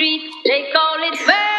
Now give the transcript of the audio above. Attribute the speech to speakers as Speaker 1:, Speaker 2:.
Speaker 1: street, they call it.